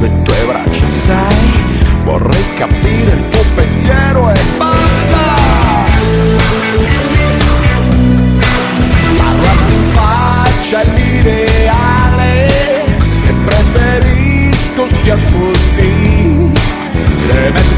Mamy quebrać saj Bo recapirem tu pensiero e basta. In faccia e l'ideale E preferisco sia così. Le mezze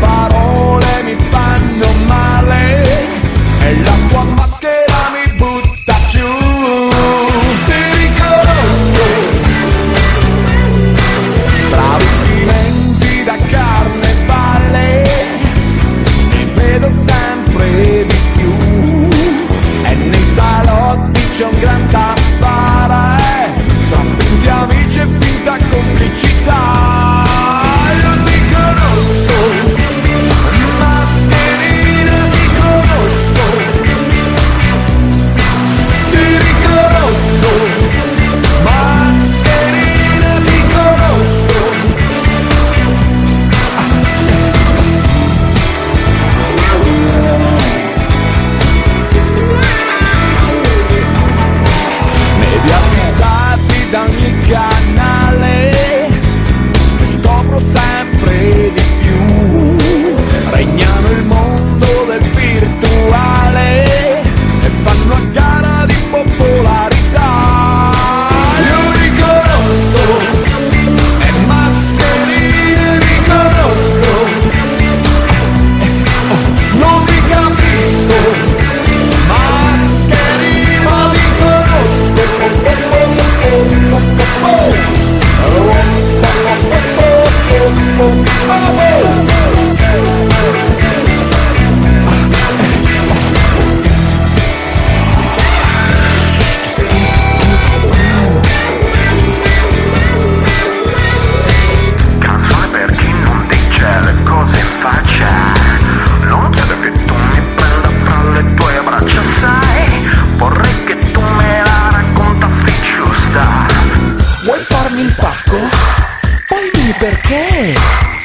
perché?